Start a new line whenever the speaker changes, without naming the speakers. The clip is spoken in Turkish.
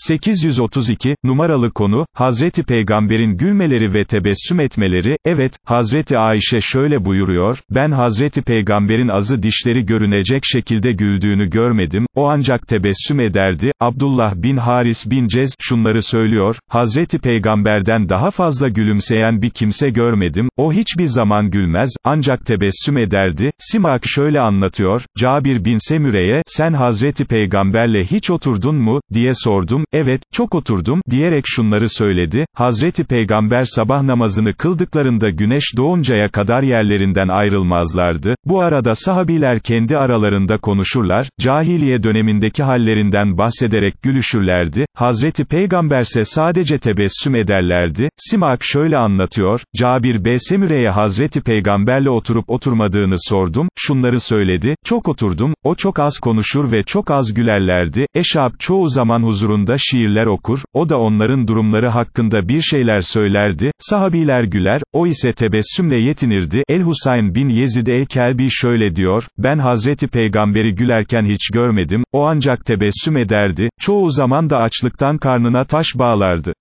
832, numaralı konu, Hazreti Peygamber'in gülmeleri ve tebessüm etmeleri, evet, Hazreti Ayşe şöyle buyuruyor, ben Hazreti Peygamber'in azı dişleri görünecek şekilde güldüğünü görmedim, o ancak tebessüm ederdi, Abdullah bin Haris bin Cez, şunları söylüyor, Hazreti Peygamber'den daha fazla gülümseyen bir kimse görmedim, o hiçbir zaman gülmez, ancak tebessüm ederdi, Simak şöyle anlatıyor, Cabir bin Semüre'ye, sen Hazreti Peygamberle hiç oturdun mu, diye sordum, evet, çok oturdum, diyerek şunları söyledi, Hazreti Peygamber sabah namazını kıldıklarında güneş doğuncaya kadar yerlerinden ayrılmazlardı, bu arada sahabiler kendi aralarında konuşurlar, cahiliye dönemindeki hallerinden bahsederek gülüşürlerdi, Hazreti Peygamberse sadece tebessüm ederlerdi, Simak şöyle anlatıyor, Cabir B. Semüre'ye Hazreti Peygamberle oturup oturmadığını sordum, şunları söyledi, çok oturdum, o çok az konuşur ve çok az gülerlerdi, Eşab çoğu zaman huzurunda şiirler okur, o da onların durumları hakkında bir şeyler söylerdi, sahabiler güler, o ise tebessümle yetinirdi, El-Husayn bin Yezid el-Kelbi şöyle diyor, ben Hazreti Peygamberi gülerken hiç görmedim, o ancak tebessüm ederdi, çoğu zaman da açlıktan karnına taş bağlardı.